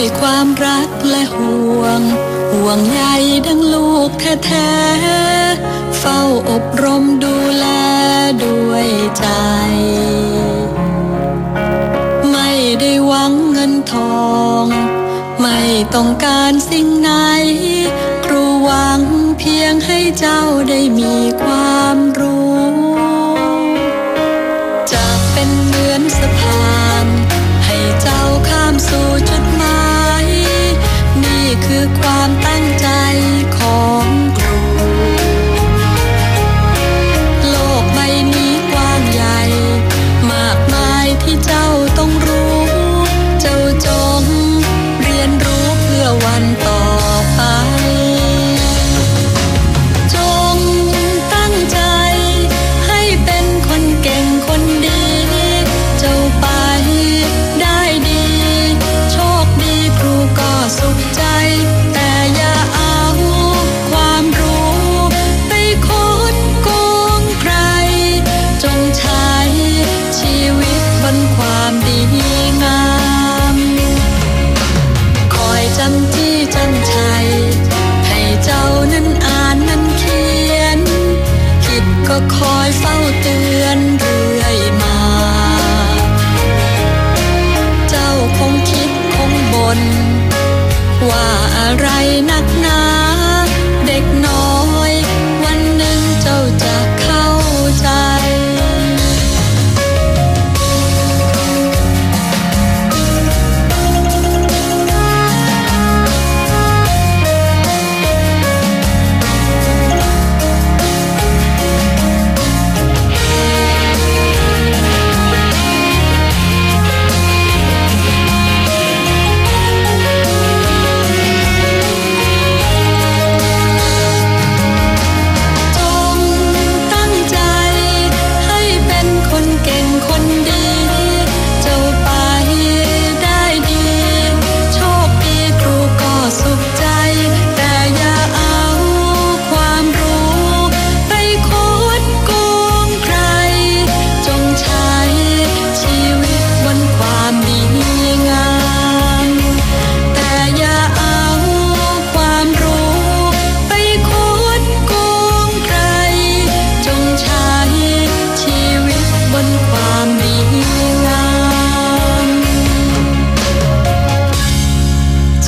ด้วยความรักและห่วง ห่วงใยดังลูกแท้ๆ เฝ้าอบรมดูแลด้วยใจ ไม่ได้หวังเงินทอง ไม่ต้องการสิ่งไหน ครูหวังเพียงให้เจ้าได้มี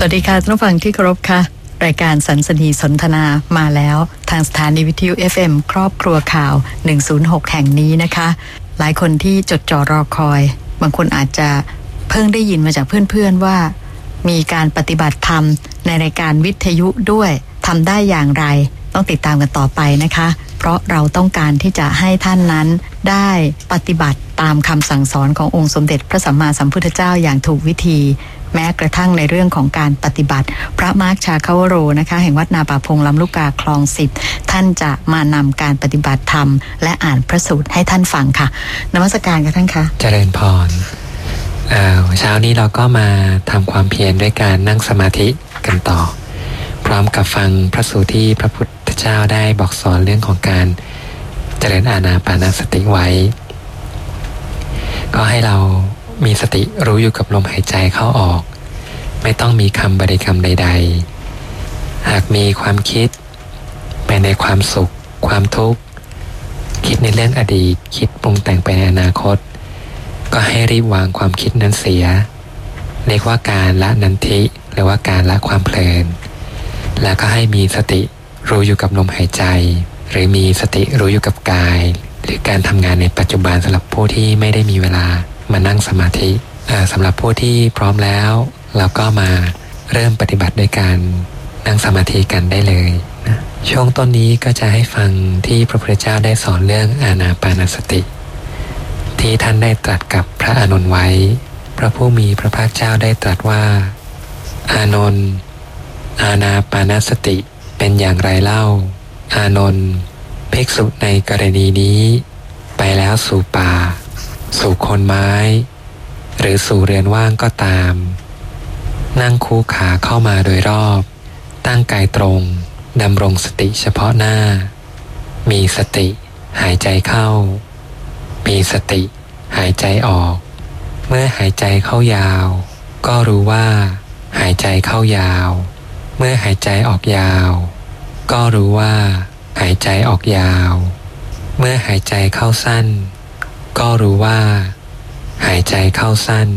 สวัสดีค่ะท่านผู้ฟังที่เคารพค่ะ รายการสันสนีสนทนามาแล้ว ทางสถานีวิทยุ FM ครอบครัวข่าว 106 แห่งนี้นะคะ หลายคนที่จดจ่อรอคอย บางคนอาจจะเพิ่งได้ยินมาจากเพื่อนๆว่า มีการปฏิบัติธรรมในรายการวิทยุด้วยทำได้อย่างไร ต้องติดตามกันต่อไปนะคะ เพราะเราต้องการที่จะให้ท่านนั้นได้ปฏิบัติตามคำสั่งสอนขององค์สมเด็จพระสัมมาสัมพุทธเจ้าอย่างถูกวิธี แม้กระทั่งในเรื่องของการปฏิบัติ พระมาร์คชาคาวโรนะคะ แห่งวัดนาป่าพงลำลูกกาคลองสิบท่านจะมานำการปฏิบัติธรรม และอ่านพระสูตรให้ท่านฟังค่ะนมัสการกับท่านคะเจริญพรเอ่อเช้านี้เราก็มาทำความเพียรด้วยการนั่งสมาธิกันต่อ พร้อมกับฟังพระสูตรที่พระพุทธเจ้าได้บอกสอนเรื่องของการเจริญอาณาปานสติไว้ ก็ให้เรา มีสติรู้อยู่กับลมหายใจเข้าออก ไม่ต้องมีคำบริกรรมใด ๆ หากมีความคิด ไปในความสุข ความทุกข์ คิดในเรื่องอดีต คิดปรุงแต่งไปในอนาคต ก็ให้รีบวางความคิดนั้นเสีย เรียกว่าการละนันทิหรือว่าการละความเพลิน แล้วก็ให้มีสติรู้อยู่กับลมหายใจ หรือมีสติรู้อยู่กับกาย หรือการทำงานในปัจจุบันสำหรับผู้ที่ไม่ได้มีเวลา มานั่งสมาธิสำหรับผู้ที่พร้อมแล้วเราก็มาเริ่มปฏิบัติด้วยการนั่งสมาธิกันได้เลยนะช่วงต้นนี้ก็จะให้ฟังที่พระพุทธเจ้าได้สอนเรื่องอานาปานสติ ที่ท่านได้ตรัสกับพระอานนท์ไว้ พระผู้มีพระภาคเจ้าได้ตรัสว่า อานนท์อานาปานสติเป็นอย่างไรเล่า อานนท์ภิกษุในกรณีนี้ ไปแล้วสู่ป่า สู่โคนไม้ หรือสู่เรือนว่างก็ตาม นั่งคู่ขาเข้ามาโดยรอบ ตั้งกายตรงดำรงสติเฉพาะหน้า มีสติหายใจเข้า มีสติหายใจออก เมื่อหายใจเข้ายาว ก็รู้ว่า หายใจเข้ายาว เมื่อหายใจออกยาว ก็รู้ว่า หายใจออกยาว เมื่อหายใจเข้าสั้น ก็รู้ว่า หายใจเข้าสั้น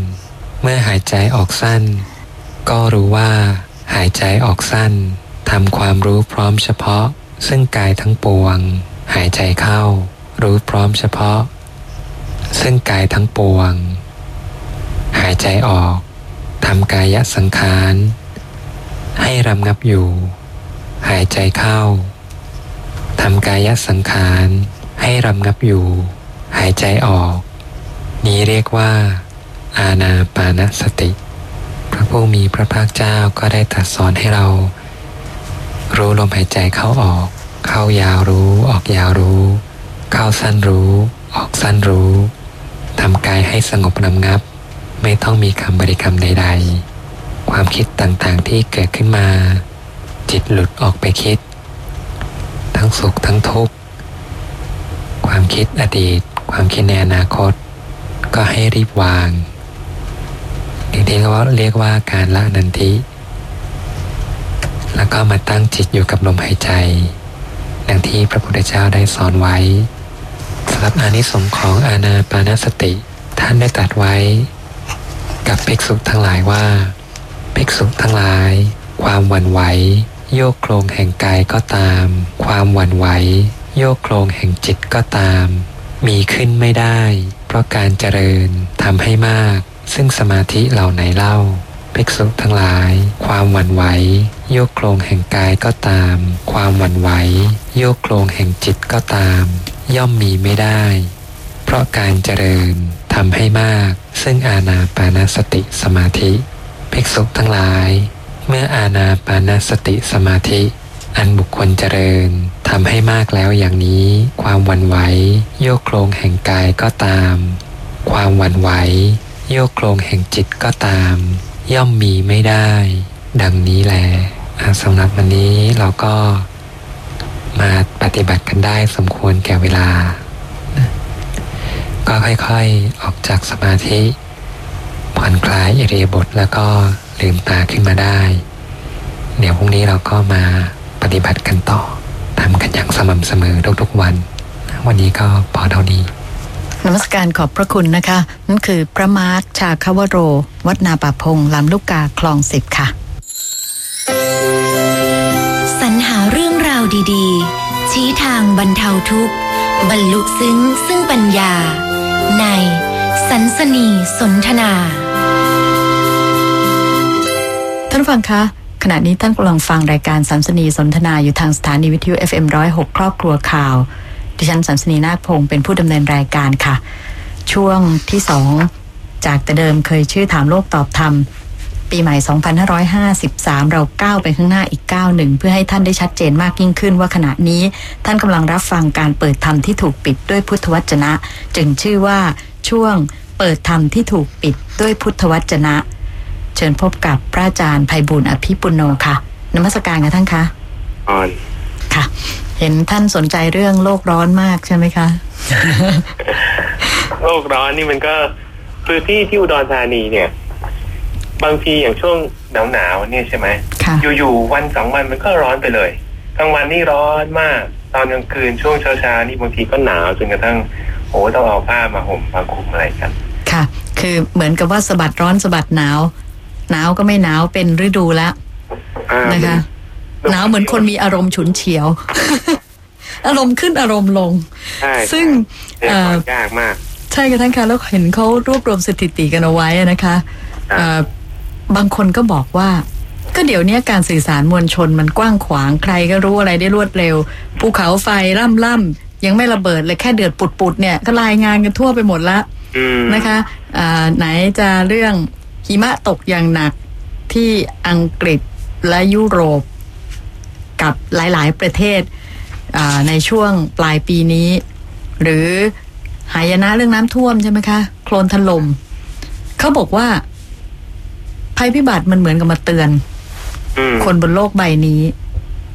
เมื่อหายใจออกสั้น ก็รู้ว่า หายใจออกสั้นทำความรู้พร้อมเฉพาะ ซึ่งกายทั้งปวง หายใจเข้า รู้พร้อมเฉพาะ ซึ่งกายทั้งปวง หายใจออกทำกายสังขารให้รำงับอยู่ หายใจเข้าทำกายสังขารให้รำงับอยู่ หายใจออก นี้เรียกว่า อาณาปานสติ พระผู้มีพระภาคเจ้าก็ได้ตรัสสอนให้เรา รู้ลมหายใจเข้าออก เข้ายาวรู้ออกยาวรู้ เข้าสั้นรู้ ออกสั้นรู้ทำกายให้สงบระงับ ไม่ต้องมีคำบริกรรมใด ๆ ความคิดต่างๆที่เกิดขึ้นมา จิตหลุดออกไปคิด ทั้งสุขทั้งทุกข์ความคิดอดีต ความคิดในอนาคต ก็ให้รีบวางหรือที่เขาเรียกว่าการละนันทิ แล้วก็มาตั้งจิตอยู่กับลมหายใจ ดังที่พระพุทธเจ้าได้สอนไว้สำหรับอานิสงส์ของอาณาปานสติ ท่านได้ตรัสไว้ กับภิกษุทั้งหลายว่าภิกษุทั้งหลาย ความหวั่นไหวโยกโครงแห่งกายก็ตาม ความหวั่นไหวโยกโครงแห่งจิตก็ตาม มีขึ้นไม่ได้ เพราะการเจริญทำให้มาก ซึ่งสมาธิเหล่าไหนเล่าภิกษุทั้งหลาย ความหวั่นไหวโยกโครงแห่งกายก็ตาม ความหวั่นไหวโยกโครงแห่งจิตก็ตาม ย่อมมีไม่ได้ เพราะการเจริญทำให้มาก ซึ่งอาณาปานสติสมาธิภิกษุทั้งหลาย เมื่ออาณาปานสติสมาธิ อันบุคคลเจริญทำให้มากแล้วอย่างนี้ ความหวั่นไหวโยกโครงแห่งกายก็ตาม ความหวั่นไหวโยกโครงแห่งจิตก็ตาม ย่อมมีไม่ได้ ดังนี้แหละอะสำหรับวันนี้เราก็มาปฏิบัติกันได้สมควรแก่เวลา ก็ค่อยๆออกจากสมาธิ ผ่อนคลายอิริยาบถแล้วก็ลืมตาขึ้นมาได้ เดี๋ยวพรุ่งนี้เราก็มา ปฏิบัติกันต่อทำกันอย่างสม่ำเสมอทุกๆวัน วันนี้ก็พอเท่านี้นมัสการขอบพระคุณนะคะ นั่นคือพระมาร์คชาคาวโร วัดนาป่าพงลำลูกกาคลองสิบค่ะ สรรหาเรื่องราวดีๆ ชี้ทางบรรเทาทุกข์ บรรลุซึ้งซึ่งปัญญา ในสันสนีสนทนา ท่านผู้ฟังคะ ขณะนี้ท่านกำลังฟังรายการสัมสนีสนทนาอยู่ทางสถานีวิทยุ FM106 ครอบครัวข่าว ดิฉันสัมสนีนาคพงศ์เป็นผู้ดำเนินรายการค่ะ ช่วงที่สองจากแต่เดิมเคยชื่อถามโลกตอบธรรม ปีใหม่ 2553 เราก้าวไปข้างหน้าอีกก้าวหนึ่งเพื่อให้ท่านได้ชัดเจนมากยิ่งขึ้นว่าขณะนี้ท่านกำลังรับฟังการเปิดธรรมที่ถูกปิดด้วยพุทธวจนะ จึงชื่อว่าช่วงเปิดธรรมที่ถูกปิดด้วยพุทธวจนะ เชิญพบกับพระอาจารย์ภัยบุญอภิปุโนค่ะนมัสการค่ะท่านคะอ่อนค่ะ เห็นท่านสนใจเรื่องโลกร้อนมากใช่ไหมคะ โลกร้อนนี่มันก็คือที่ที่อุดรธานีเนี่ย บางทีอย่างช่วงหนาวหนาวๆเนี่ยใช่ไหมค่ะอยู่ๆวันสองวันมันก็ร้อนไปเลยกลางวันนี่ร้อนมาก ตอนกลางคืนช่วงเช้าๆนี่บางทีก็หนาวจนกระทั่งโอ้ต้องเอาผ้ามาห่มมาคลุมอะไรกัน ค่ะ คือเหมือนกับว่าสะบัดร้อนสะบัดหนาว หนาวก็ไม่หนาวเป็นฤดูแล้วอ่านะคะมัหนาวเหมือนคนมีอารมณ์ฉุนเฉียว อารมณ์ขึ้นอารมณ์ลง ใช่ซึ่งเอ่อยากมาก ใช่ค่ะท่านคะแล้วเห็นเขารวบรวมสถิติกันเอาไว้นะคะครับเอ่อบางคนก็บอกว่า ก็เดี๋ยวนี้การสื่อสารมวลชนมันกว้างขวางใครก็รู้อะไรได้รวดเร็ว ภูเขาไฟล่ำล่ำๆยังไม่ระเบิดเลยแค่เดือดปุดๆเนี่ยก็รายงานกันทั่วไปหมดละอืมนะคะอ่าไหนจะเรื่อง หิมะตกอย่างหนักที่อังกฤษและยุโรป กับหลาย ๆ ประเทศอ่าในช่วงปลายปีนี้ หรือหายนะเรื่องน้ำท่วมใช่ไหมคะ โคลนถลม่มเขาบอกว่า ภัยพิบัติมันเหมือนกับมาเตือนอืมคนบนโลกใบนี้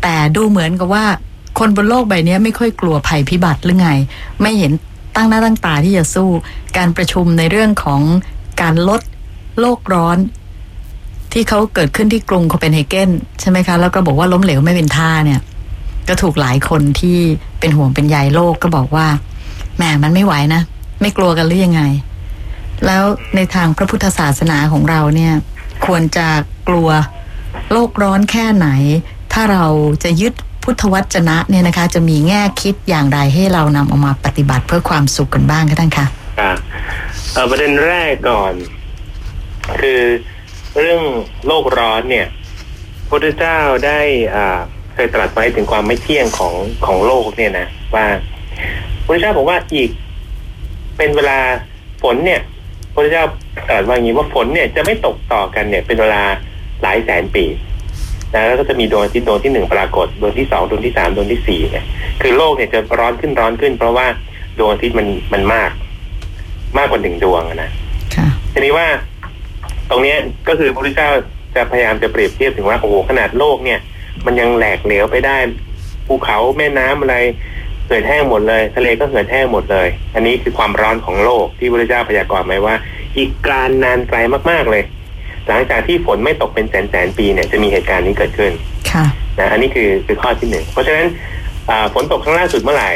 แต่ดูเหมือนกับว่า คนบนโลกใบนี้ไม่ค่อยกลัวภัยพิบัติหรือไง ไม่เห็นตั้งหน้าตั้งตาที่จะสู้ การประชุมในเรื่องของการลด โลกร้อน ที่เขาเกิดขึ้นที่กรุงโคเปนเฮเกนใช่ไหมคะ แล้วก็บอกว่าล้มเหลวไม่เป็นท่าเนี่ย ก็ถูกหลายคนที่เป็นห่วงเป็นใยโลกก็บอกว่าแหมมันไม่ไหวนะไม่กลัวกันหรือยังไง แล้วในทางพระพุทธศาสนาของเราเนี่ย ควรจะกลัวโลกร้อนแค่ไหน ถ้าเราจะยึดพุทธวจนะเนี่ยนะคะ จะมีแง่คิดอย่างไรให้เรานำเอามาปฏิบัติเพื่อความสุขกันบ้างคะท่านคะประเด็นแรกก่อน คือเรื่องโลกร้อนเนี่ยพระพุทธเจ้าได้อ่าเคยตรัสไว้ถึงความไม่เที่ยงของของโลกเนี่ยนะว่าพระพุทธเจ้าบอกว่าอีกเป็นเวลาฝนเนี่ยพระพุทธเจ้าตรัสว่าอย่างนี้ว่าฝนเนี่ยจะไม่ตกต่อกันเนี่ย เป็นเวลาหลายแสนปีนะแล้วก็จะมีดวงอาทิตย์ดวงที่หนึ่งปรากฏดวงที่สองดวงที่สามดวงที่สี่เนี่ยคือโลกเนี่ยจะร้อนขึ้นร้อนขึ้น เพราะว่าดวงอาทิตย์มันมันมาก มากกว่าหนึ่งดวงอะนะค่ะทีนี้ว่า ตรงเนี้ยก็คือพระพุทธเจ้าจะพยายามจะเปรียบเทียบถึงว่าโอ้โหขนาดโลกเนี่ย มันยังแหลกเหลวไปได้ภูเขาแม่น้ำอะไรเหือดแห้งหมดเลย ทะเลก็เหือดแห้งหมดเลย อันนี้คือความร้อนของโลกที่พระพุทธเจ้าพยากรณ์ไว้ว่า อีกการนานไกลมากๆเลย หลังจากที่ฝนไม่ตกเป็นแสนแสนๆปีเนี่ยจะมีเหตุการณ์นี้เกิดขึ้นค่ะนะอันนี้คือคือข้อที่หนึ่งเพราะฉะนั้นอ่าฝนตกครั้งล่าสุดเมื่อไหร่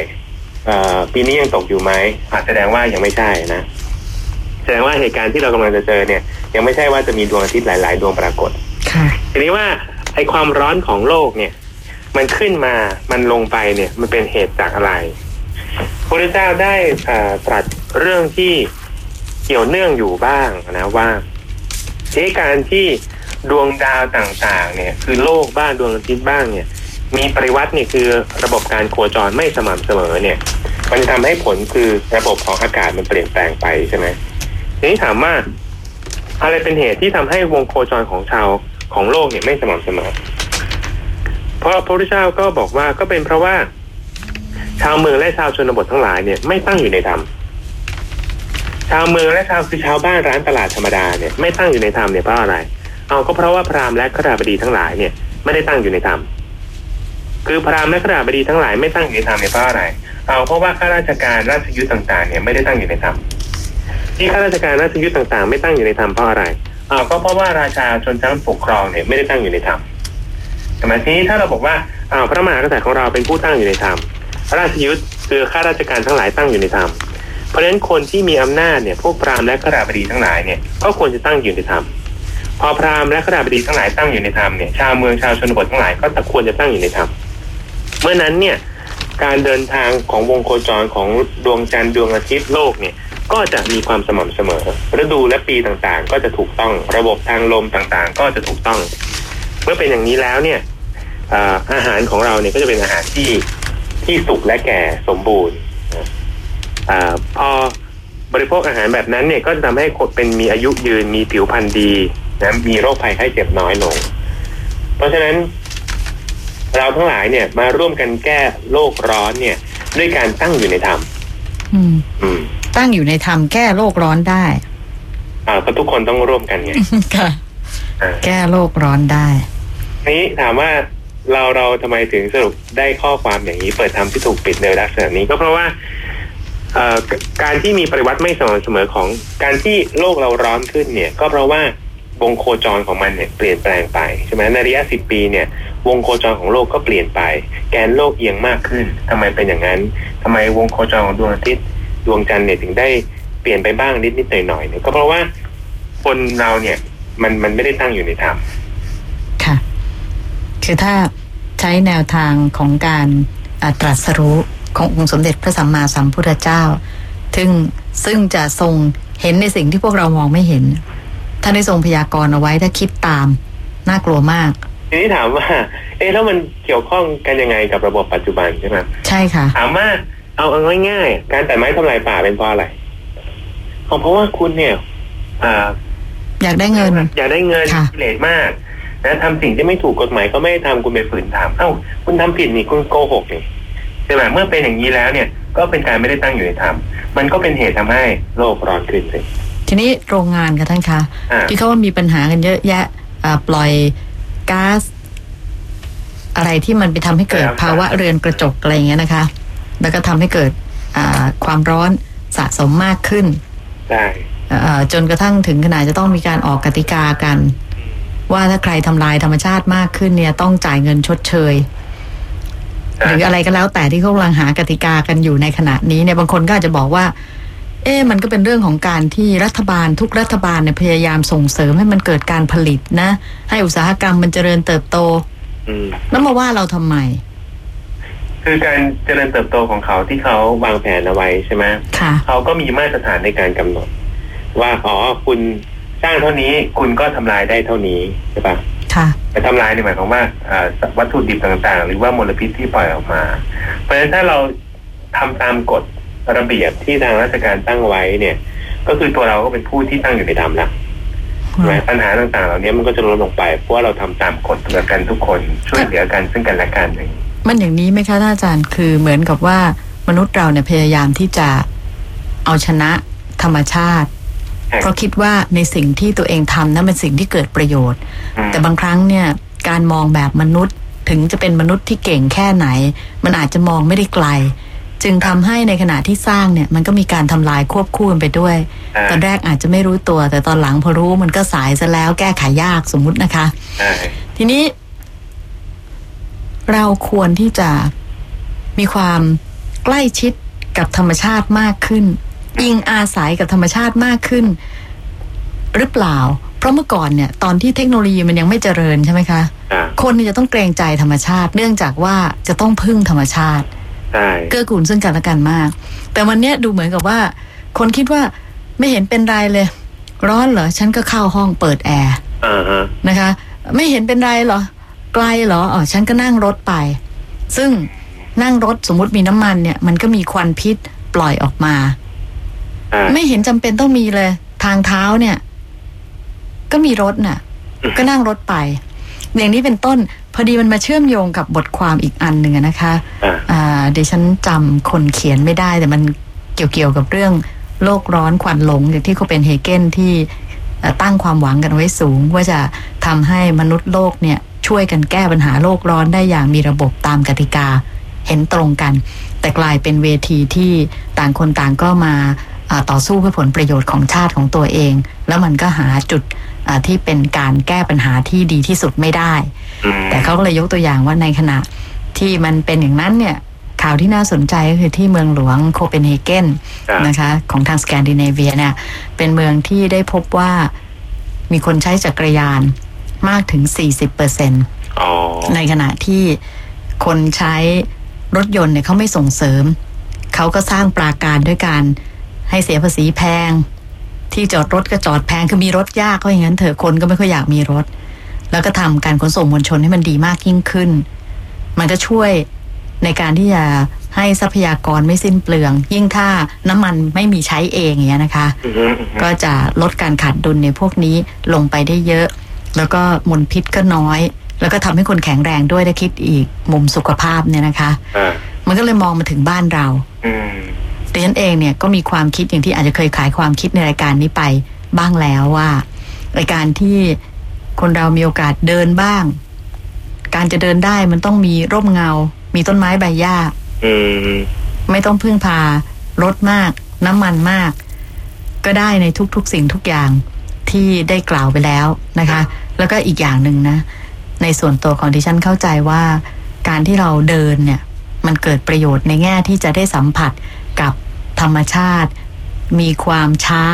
อ่าปีนี้ยังตกอยู่ไหมอาจแสดงว่ายังไม่ใช่นะ แสดงว่าเหตุการณ์ที่เรากำลังจะเจอเนี่ย ยังไม่ใช่ว่าจะมีดวงอาทิตย์หลาย ๆ ดวงปรากฏค่ะทีนี้ว่าไอความร้อนของโลกเนี่ย มันขึ้นมามันลงไปเนี่ย มันเป็นเหตุจากอะไรพระพุทธเจ้าได้อ่าตรัสเรื่องที่เกี่ยวเนื่องอยู่บ้างนะว่าเหตุการณ์ที่ดวงดาวต่างๆ เนี่ย คือโลกบ้างดวงอาทิตย์บ้างเนี่ย มีปริวัติเนี่ยคือระบบการโคจรไม่สม่ำเสมอเนี่ย มันจะทำให้ผลคือระบบของอากาศมันเปลี่ยนแปลงไปใช่ไหม ทีนี้ถามว่าอะไรเป็นเหตุที่ทำให้วงโคจรของชาวของโลกเนี่ยไม่สม่ำเสมอ เพราะพระพุทธเจ้าก็บอกว่าก็เป็นเพราะว่า ชาวเมืองและชาวชนบททั้งหลายเนี่ยไม่ตั้งอยู่ในธรรมชาวเมืองและชาวคือชาวบ้านร้านตลาดธรรมดาเนี่ยไม่ตั้งอยู่ในธรรมเนี่ยเพราะอะไร เอาก็เพราะว่าพราหมณ์และขราบดีทั้งหลายเนี่ยไม่ได้ตั้งอยู่ในธรรมคือพราหมณ์และขราบดีทั้งหลายไม่ตั้งอยู่ในธรรมเนี่ยเพราะอะไร เอาเพราะว่าข้าราชการราชยุทธต่างๆเนี่ยไม่ได้ตั้งอยู่ในธรรม ที่ข้าราชการราชยุทธต่างๆ ไม่ตั้งอยู่ในธรรมเพราะอะไรเอาก็เพราะว่าราชาชนชั้นปกครองเนี่ยไม่ได้ตั้งอยู่ในธรรมใช่ไหมทีนี้ถ้าเราบอกว่าอ้าวพระมหากษัตริย์ของเราเป็นผู้ตั้งอยู่ในธรรมราชยุทธคือข้าราชการทั้งหลายตั้งอยู่ในธรรมเพราะฉะนั้นคนที่มีอำนาจเนี่ยพวกพราหมณ์และขราบดีทั้งหลายเนี่ยก็ควรจะตั้งอยู่ในธรรมพอพราหมณ์และขราบดีทั้งหลายตั้งอยู่ในธรรมเนี่ยชาวเมืองชาวชนบททั้งหลายก็ควรจะตั้งอยู่ในธรรมเมื่อนั้นเนี่ยการเดินทางของวงโคจรของดวงจันทร์ดวงอาทิตย์โลกเนี่ย ก็จะมีความสม่ำเสมอ ฤดูและปีต่างๆ ก็จะถูกต้องระบบทางลมต่างๆ ก็จะถูกต้อง เมื่อเป็นอย่างนี้แล้วเนี่ยอ่าอาหารของเราเนี่ยก็จะเป็นอาหารที่ที่สุกและแก่สมบูรณ์นะอ่าพอบริโภคอาหารแบบนั้นเนี่ยก็จะทำให้คนเป็นมีอายุยืนมีผิวพรรณดีนะมีโรคภัยไข้เจ็บน้อยลง เพราะฉะนั้น เราทั้งหลายเนี่ยมาร่วมกันแก้โลกร้อนเนี่ย ด้วยการตั้งอยู่ในธรรมอืมอืม ตั้งอยู่ในธรรมแก้โลกร้อนได้ อ่าก็ทุกคนต้องร่วมกันไงค่ะอ่าแก้โลกร้อนได้นี้ถามว่าเราเราทำไมถึงสรุปได้ข้อความอย่างนี้ เปิดธรรมที่ถูกปิดในลักษณะนี้ก็เพราะว่าเอ่อการที่มีปริวัติไม่สม่ำเสมอของการที่โลกเราร้อนขึ้นเนี่ย ก็เพราะว่าวงโคจรของมันเนี่ยเปลี่ยนแปลงไปใช่ไหมในระยะสิบปีเนี่ยวงโคจรของโลกก็เปลี่ยนไป แกนโลกเอียงมากขึ้นทำไมเป็นอย่างนั้นทำไมวงโคจรของดวงอาทิตย์ ดวงจันทร์เนี่ยถึงได้เปลี่ยนไปบ้างนิดนิดหน่อยหน่อยๆเนี่ยก็เพราะว่าคนเราเนี่ย มันมันไม่ได้ตั้งอยู่ในธรรมค่ะ คือถ้าใช้แนวทางของการอ่าตรัสรู้ขององค์สมเด็จพระสัมมาสัมพุทธเจ้าซึ่งซึ่งจะทรงเห็นในสิ่งที่พวกเรามองไม่เห็นท่านได้ทรงพยากรณ์เอาไว้ถ้าคิดตาม น่ากลัวมาก ทีนี้ถามว่า เอ๊ะแล้วมันเกี่ยวข้องกันยังไงกับระบบปัจจุบันใช่ไหมใช่ค่ะ ถามว่า เอาเอาง่ายๆการตัดไม้ทำลายป่าเป็นเพราะอะไรอ๋อเพราะว่าคุณเนี่ยอ่าอยากได้เงิน อยากได้เงินค่ะกิเลสมากนะทำสิ่งที่ไม่ถูกกฎหมายก็ไม่ให้ทำคุณไปฝืนทำเอ้า คุณทำผิดนี่คุณโกหกนี่ใช่ไหมเมื่อเป็นอย่างนี้แล้วเนี่ย ก็เป็นการไม่ได้ตั้งอยู่ในธรรมมันก็เป็นเหตุทำให้โลกร้อนขึ้นสิทีนี้โรงงานค่ะท่านคะอ่าที่เขาว่ามีปัญหากันเยอะแยะอ่าปล่อยก๊าซอะไรที่มันไปทำให้เกิดภาวะเรือนกระจกอะไรอย่างเงี้ยนะคะ แล้วก็ทำให้เกิดอ่าความร้อนสะสมมากขึ้นได้เอ่อจนกระทั่งถึงขนาดจะต้องมีการออกกติกากัน ว่าถ้าใครทำลายธรรมชาติมากขึ้นเนี่ย ต้องจ่ายเงินชดเชยหรืออะไรก็แล้วแต่ที่เขากำลังหากติกากันอยู่ในขณะนี้เนี่ยบางคนก็อาจจะบอกว่า เอ๊ะมันก็เป็นเรื่องของการที่รัฐบาลทุกรัฐบาลเนี่ยพยายามส่งเสริมให้มันเกิดการผลิตนะ ให้อุตสาหกรรมมันเจริญเติบโตอืมแล้วมาว่าเราทำไม คือการเจริญเติบโตของเขาที่เขาวางแผนเอาไว้ใช่ไหมค่ะเขาก็มีมาตรฐานในการกำหนด ว่าอ๋อคุณสร้างเท่านี้คุณก็ทำลายได้เท่านี้ใช่ปะค่ะแต่ทำลายในหมายความว่าอ่าวัตถุดิบต่างๆ หรือว่ามลพิษที่ปล่อยออกมา เพราะฉะนั้นถ้าเราทำตามกฎระเบียบที่ทางราชการตั้งไว้เนี่ย ก็คือตัวเราก็เป็นผู้ที่ตั้งอยู่ในธรรมละใช่ไหมปัญหาต่างๆ เหล่านี้มันก็จะลดลงไปเพราะว่าเราทำตามกฎเหมือนกันทุกคนช่วยเหลือกันซึ่งกันและกันอย่างนี้ มันอย่างนี้ไหมคะท่านอาจารย์คือเหมือนกับว่ามนุษย์เราเนี่ยพยายามที่จะเอาชนะธรรมชาติใช่เพราะคิดว่าในสิ่งที่ตัวเองทำนั้นเป็นสิ่งที่เกิดประโยชน์อืมแต่บางครั้งเนี่ยการมองแบบมนุษย์ถึงจะเป็นมนุษย์ที่เก่งแค่ไหน มันอาจจะมองไม่ได้ไกล จึงทำให้ในขณะที่สร้างเนี่ย มันก็มีการทำลายควบคู่กันไปด้วยอ่าตอนแรกอาจจะไม่รู้ตัว แต่ตอนหลังพอรู้มันก็สายซะแล้วแก้ไขยากสมมุตินะคะใช่ทีนี้ เราควรที่จะมีความใกล้ชิดกับธรรมชาติมากขึ้น อิงอาศัยกับธรรมชาติมากขึ้น หรือเปล่า เพราะเมื่อก่อนเนี่ย ตอนที่เทคโนโลยีมันยังไม่เจริญใช่ไหมคะอ่าคนเนี่ยจะต้องเกรงใจธรรมชาติ เนื่องจากว่าจะต้องพึ่งธรรมชาติใช่เกื้อกูลซึ่งกันและกันมาก แต่วันเนี้ยดูเหมือนกับว่า คนคิดว่าไม่เห็นเป็นไรเลย ร้อนเหรอ ฉันก็เข้าห้องเปิดแอร์อ่าฮะนะคะ ไม่เห็นเป็นไรเหรอ ไกลเหรออ๋อฉันก็นั่งรถไป ซึ่งนั่งรถสมมุติมีน้ำมันเนี่ย มันก็มีควันพิษปล่อยออกมาอ่าไม่เห็นจำเป็นต้องมีเลย ทางเท้าเนี่ย ก็มีรถน่ะ ก็นั่งรถไป อย่างนี้เป็นต้นพอดีมันมาเชื่อมโยงกับบทความอีกอันหนึ่งอะนะคะอ่าอ่าดิฉันจำคนเขียนไม่ได้ แต่มันเกี่ยวเกี่ยวกับเรื่องโลกร้อนควันหลงอย่างที่เขาเป็นเฮเกนที่เอ่อตั้งความหวังกันไว้สูงว่าจะทำให้มนุษย์โลกเนี่ย ช่วยกันแก้ปัญหาโลกร้อนได้อย่างมีระบบตามกติกาเห็นตรงกัน แต่กลายเป็นเวทีที่ต่างคนต่างก็มาอ่าต่อสู้เพื่อผลประโยชน์ของชาติของตัวเอง แล้วมันก็หาจุดอ่าที่เป็นการแก้ปัญหาที่ดีที่สุดไม่ได้อืมแต่เขาก็เลยยกตัวอย่างว่าในขณะที่มันเป็นอย่างนั้นเนี่ยข่าวที่น่าสนใจก็คือที่เมืองหลวงโคเปนเฮเกนครับนะคะของทางสแกนดิเนเวียเนี่ยเป็นเมืองที่ได้พบว่ามีคนใช้จักรยาน มากถึง 40เปอร์เซ็นอ๋อในขณะที่คนใช้รถยนต์เนี่ยเขาไม่ส่งเสริม เขาก็สร้างปราการด้วยการให้เสียภาษีแพง ที่จอดรถก็จอดแพงคือมีรถยากก็อย่างนั้นเถอะคนก็ไม่ค่อยอยากมีรถ แล้วก็ทำการขนส่งมวลชนให้มันดีมากยิ่งขึ้น มันก็ช่วยในการที่จะให้ทรัพยากรไม่สิ้นเปลือง ยิ่งถ้าน้ำมันไม่มีใช้เองอย่างเงี้ยนะคะอือฮึอือฮึก็จะลดการขาดดุลในพวกนี้ลงไปได้เยอะ แล้วก็มลพิษก็น้อย แล้วก็ทำให้คนแข็งแรงด้วยถ้าคิดอีกมุมสุขภาพเนี่ยนะคะอ่ามันก็เลยมองมาถึงบ้านเราอืมดิฉันเองเนี่ยก็มีความคิดอย่างที่อาจจะเคยขายความคิดในรายการนี้ไปบ้างแล้วว่าในการที่คนเรามีโอกาสเดินบ้าง การจะเดินได้มันต้องมีร่มเงา มีต้นไม้ใบหญ้าอืมไม่ต้องพึ่งพารถมาก น้ำมันมาก ก็ได้ในทุกๆสิ่งทุกอย่างที่ได้กล่าวไปแล้วนะคะ แล้วก็อีกอย่างหนึ่งนะ ในส่วนตัวของดิฉันเข้าใจว่าการที่เราเดินเนี่ย มันเกิดประโยชน์ในแง่ที่จะได้สัมผัสกับธรรมชาติ มีความช้า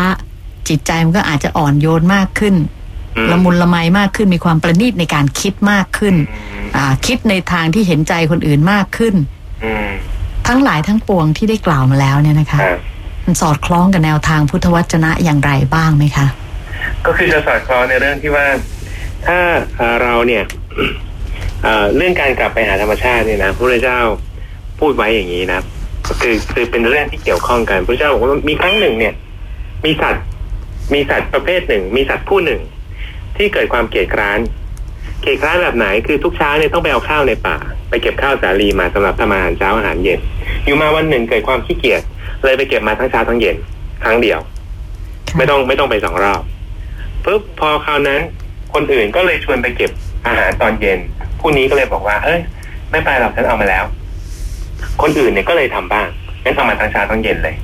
จิตใจมันก็อาจจะอ่อนโยนมากขึ้นอืมละมุนละไมมากขึ้นมีความประณีตในการคิดมากขึ้น อ่า คิดในทางที่เห็นใจคนอื่นมากขึ้นอืมทั้งหลายทั้งปวงที่ได้กล่าวมาแล้วเนี่ยนะคะครับมันสอดคล้องกับแนวทางพุทธวจนะอย่างไรบ้างไหมคะ ก็คือจะสอดคล้องในเรื่องที่ว่า ถ้าเราเนี่ยเรื่องการกลับไปหาธรรมชาติเนี่ยนะพระพุทธเจ้าพูดไว้อย่างนี้นะคือคือเป็นเรื่องที่เกี่ยวข้องกันพระเจ้าบอกว่ามีครั้งหนึ่งเนี่ย มีสัตว์มีสัตว์ประเภทหนึ่ง มีสัตว์ผู้หนึ่ง ที่เกิดความเกลียดคร้าน เกลียดคร้านแบบไหนคือทุกเช้าเนี่ยต้องไปเอาข้าวในป่า ไปเก็บข้าวสาลีมาสำหรับทำอาหารเช้าอาหารเย็น อยู่มาวันหนึ่งเกิดความขี้เกียจเลยไปเก็บมาทั้งเช้าทั้งเย็นครั้งเดียว ไม่ต้องไม่ต้องไปสองรอบปุ๊บพอคราวนั้น คนอื่นก็เลยชวนไปเก็บอาหารตอนเย็น ผู้นี้ก็เลยบอกว่าเฮ้ย ไม่ไปหรอกฉันเอามาแล้ว คนอื่นเนี่ยก็เลยทำบ้างงั้นเอามาทั้งเช้าทั้งเย็นเลย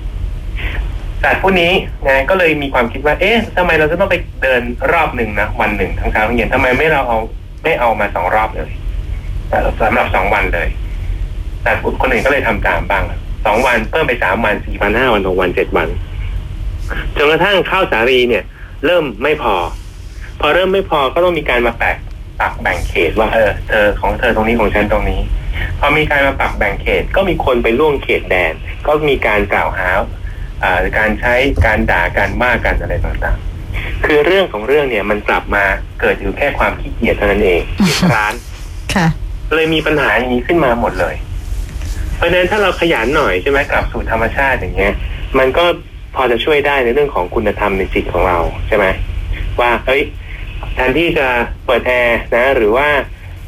สัตว์ผู้นี้นะก็เลยมีความคิดว่า เอ๊ะทำไมเราจะต้องไปเดินรอบหนึ่งนะวันหนึ่งทั้งเช้าทั้งเย็นทำไมไม่เราเอาไม่เอามาสองรอบเลยเอ่สำหรับสองวันเลยแต่คนอื่นก็เลยทำตามบ้างสองวันเพิ่มไปสามวันสี่วันห้าวันหกวันเจ็ดวันจนกระทั่งข้าวสาลีเนี่ย เริ่มไม่พอ พอเริ่มไม่พอก็ต้องมีการมาแปกปักแบ่งเขตว่าเออเธอของเธอตรงนี้ของฉันตรงนี้ พอมีการมาปักแบ่งเขตก็มีคนไปล่วงเขตแดน ก็มีการกล่าวหาอ่าการใช้การด่าการว่ากันอะไรต่างๆ คือเรื่องของเรื่องเนี่ยมันกลับมาเกิดอยู่แค่ความขี้เกียจเท่านั้นเองเกียจคร้านค่ะ เลยมีปัญหาอย่างนี้ขึ้นมาหมดเลย เพราะฉะนั้นถ้าเราขยันหน่อยใช่ไหมกลับสู่ธรรมชาติอย่างเงี้ย มันก็พอจะช่วยได้ในเรื่องของคุณธรรมในจิตของเราใช่ไหมว่าเอ้ย แทนที่จะเปิดแอร์นะหรือว่า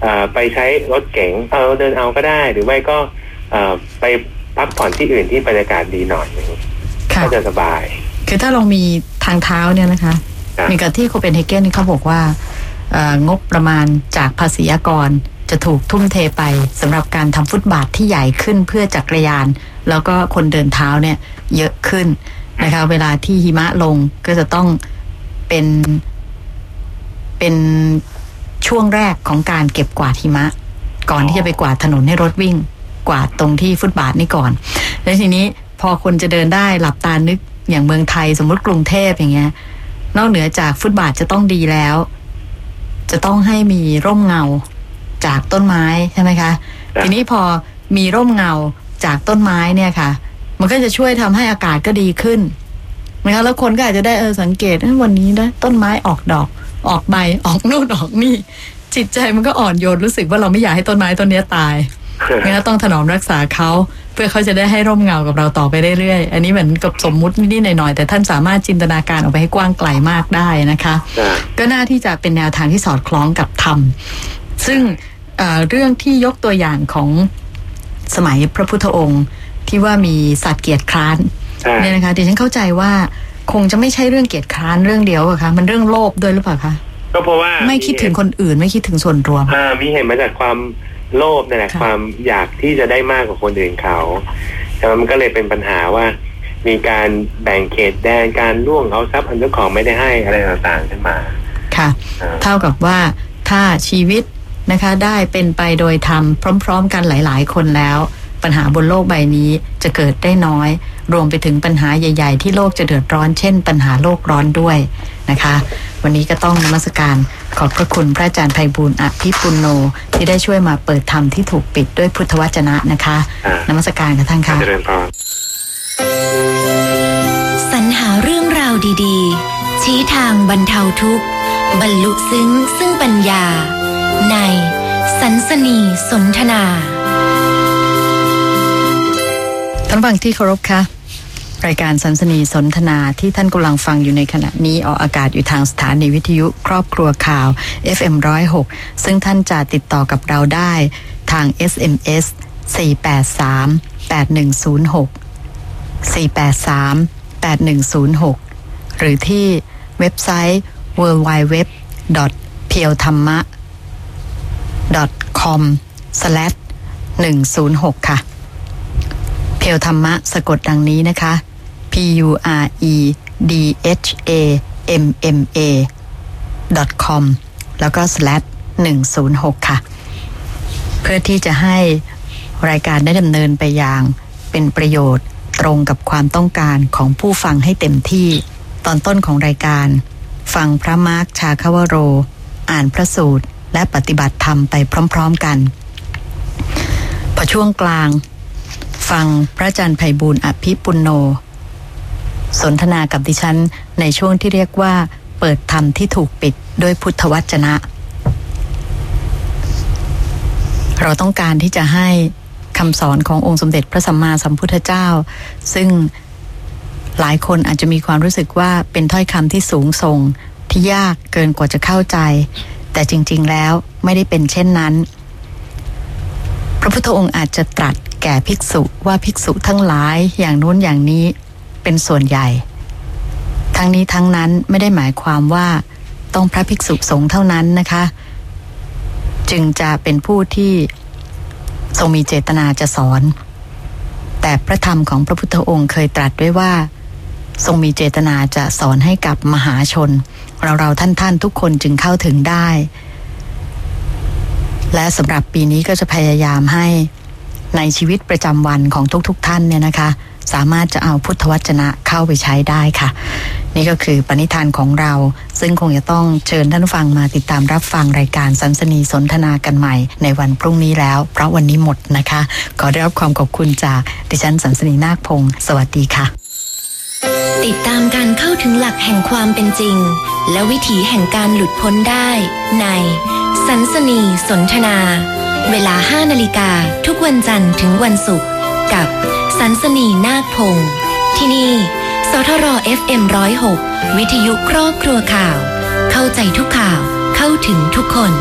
เอ่อไปใช้รถเก๋งเออเดินเอาก็ได้ หรือไม่ก็เอ่อไปพักผ่อนที่อื่นที่บรรยากาศดีหน่อยอย่างนี้ค่ะก็จะสบาย คือถ้าเรามีทางเท้าเนี่ยนะคะครับมีกับที่โคเปนเฮเกนนี่เขาบอกว่าเอ่องบประมาณจากภาษีอากรจะถูกทุ่มเทไปสำหรับการทำฟุตบาทที่ใหญ่ขึ้นเพื่อจักรยาน แล้วก็คนเดินเท้าเนี่ยเยอะขึ้นนะคะ เวลาที่หิมะลงก็จะต้องเป็น เป็นช่วงแรกของการเก็บกวาดหิมะ ก่อนที่จะไปกวาดถนนให้รถวิ่ง กวาดตรงที่ฟุตบาทนี่ก่อน แล้วทีนี้พอคนจะเดินได้หลับตานึกอย่างเมืองไทยสมมติกรุงเทพอย่างเงี้ย นอกเหนือจากฟุตบาทจะต้องดีแล้ว จะต้องให้มีร่มเงาจากต้นไม้ใช่ไหมคะครับทีนี้พอมีร่มเงาจากต้นไม้เนี่ยค่ะ มันก็จะช่วยทำให้อากาศก็ดีขึ้นนะคะแล้วคนก็อาจจะได้เออสังเกตเอ้ยวันนี้นะต้นไม้ออกดอก ออกใบออกนู่นออกนี่ จิตใจมันก็อ่อนโยนรู้สึกว่าเราไม่อยากให้ต้นไม้ต้นเนี้ยตายงั้นต้องถนอมรักษาเขาเพื่อเขาจะได้ให้ร่มเงากับเราต่อไปเรื่อยๆ อันนี้เหมือนกับสมมุตินิดๆหน่อยๆแต่ท่านสามารถจินตนาการออกไปให้กว้างไกลมากได้นะคะจ้ะก็น่าที่จะเป็นแนวทางที่สอดคล้องกับธรรมซึ่งเอ่อเรื่องที่ยกตัวอย่างของสมัยพระพุทธองค์ที่ว่ามีสัตว์เกียรติคร้านใช่เนี่ยนะคะดิฉันเข้าใจว่า คงจะไม่ใช่เรื่องเกียรติคร้านเรื่องเดียวอะคะมันเรื่องโลภด้วยหรือเปล่าคะก็เพราะว่าไม่คิดถึงคนอื่นไม่คิดถึงส่วนรวมอ่ามีเห็นมาจากความโลภนั่นแหละค่ะความอยากที่จะได้มากกว่าคนอื่นเขาแต่ว่ามันก็เลยเป็นปัญหาว่า มีการแบ่งเขตแดนการล่วงเอาทรัพย์อันเจ้าของไม่ได้ให้อะไรต่างๆขึ้นมาค่ะอ่าเท่ากับว่าถ้าชีวิตนะคะได้เป็นไปโดยธรรมพร้อม ๆ กันหลาย ๆ คนแล้ว ปัญหาบนโลกใบนี้จะเกิดได้น้อย รวมไปถึงปัญหาใหญ่ ๆ ที่โลกจะเดือดร้อนเช่น ปัญหาโลกร้อนด้วยนะคะ วันนี้ก็ต้องนมัสการขอบพระคุณพระอาจารย์ไพบูลย์อภิปุโนที่ได้ช่วยมาเปิดธรรมที่ถูกปิดด้วยพุทธวจนะนะคะอ่านมัสการกับท่านค่ะเจริญพรสรรหาเรื่องราวดีๆ ชี้ทางบรรเทาทุกข์ บรรลุซึ้งซึ่งปัญญา ในสันสนีสนทนาานฟังที่เคารพคะรายการสันสนีสนทนาที่ท่านกำลังฟังอยู่ในขณะนี้ออกอากาศอยู่ทางสถานีวิทยุครอบครัวข่าว FM106 ซึ่งท่านจะติดต่อกับเราได้ทาง SMS 483 8106 483 8106 หรือที่เว็บไซต์ www p e o t h a m m a com 106 ค่ะ ลธรรมะสะกดดังนี้นะคะ P U R E D H A M M A com แล้วก็ slash 106 ค่ะ เพื่อที่จะให้รายการได้ดำเนินไปอย่างเป็นประโยชน์ตรงกับความต้องการของผู้ฟังให้เต็มที่ ตอนต้นของรายการ ฟังพระมาร์คชาคาวโร อ่านพระสูตร และปฏิบัติธรรมไปพร้อม ๆกัน พอช่วงกลาง ฟังพระอาจารย์ไพบูลอภิปุณโน สนทนากับดิฉันในช่วงที่เรียกว่า เปิดธรรมที่ถูกปิดด้วยพุทธวจนะ เราต้องการที่จะให้คำสอนขององค์สมเด็จพระสัมมาสัมพุทธเจ้า ซึ่งหลายคนอาจจะมีความรู้สึกว่าเป็นถ้อยคำที่สูงส่งที่ยากเกินกว่าจะเข้าใจ แต่จริง ๆ แล้วไม่ได้เป็นเช่นนั้น พระพุทธองค์อาจจะตรัส แก่ภิกษุว่าภิกษุทั้งหลายอย่างนู้นอย่างนี้เป็นส่วนใหญ่ ทั้งนี้ทั้งนั้นไม่ได้หมายความว่าต้องพระภิกษุสงฆ์เท่านั้นนะคะ จึงจะเป็นผู้ที่ทรงมีเจตนาจะสอน แต่พระธรรมของพระพุทธองค์เคยตรัสไว้ว่า ทรงมีเจตนาจะสอนให้กับมหาชน เราเราท่านท่านทุกคนจึงเข้าถึงได้ และสำหรับปีนี้ก็จะพยายามให้ ในชีวิตประจำวันของทุกๆทท่านเนี่ยนะคะ สามารถจะเอาพุทธวจนะเข้าไปใช้ได้ค่ะ นี่ก็คือปณิธานของเรา ซึ่งคงจะต้องเชิญท่านฟังมาติดตามรับฟังรายการสันสนีสนทนากันใหม่ ในวันพรุ่งนี้แล้ว เพราะวันนี้หมดนะคะ ขอได้รับความขอบคุณจากดิฉันสันสนีนาคพงศ์สวัสดีค่ะ ติดตามการเข้าถึงหลักแห่งความเป็นจริง และวิถีแห่งการหลุดพ้นได้ ในสันสนีสนทนา เวลา 5 นาฬิกาทุกวันจันทร์ถึงวันศุกร์กับสันสนีนาคพงศ์ที่นี่ สทร FM 106 วิทยุครอบครัวข่าว เข้าใจทุกข่าวเข้าถึงทุกคน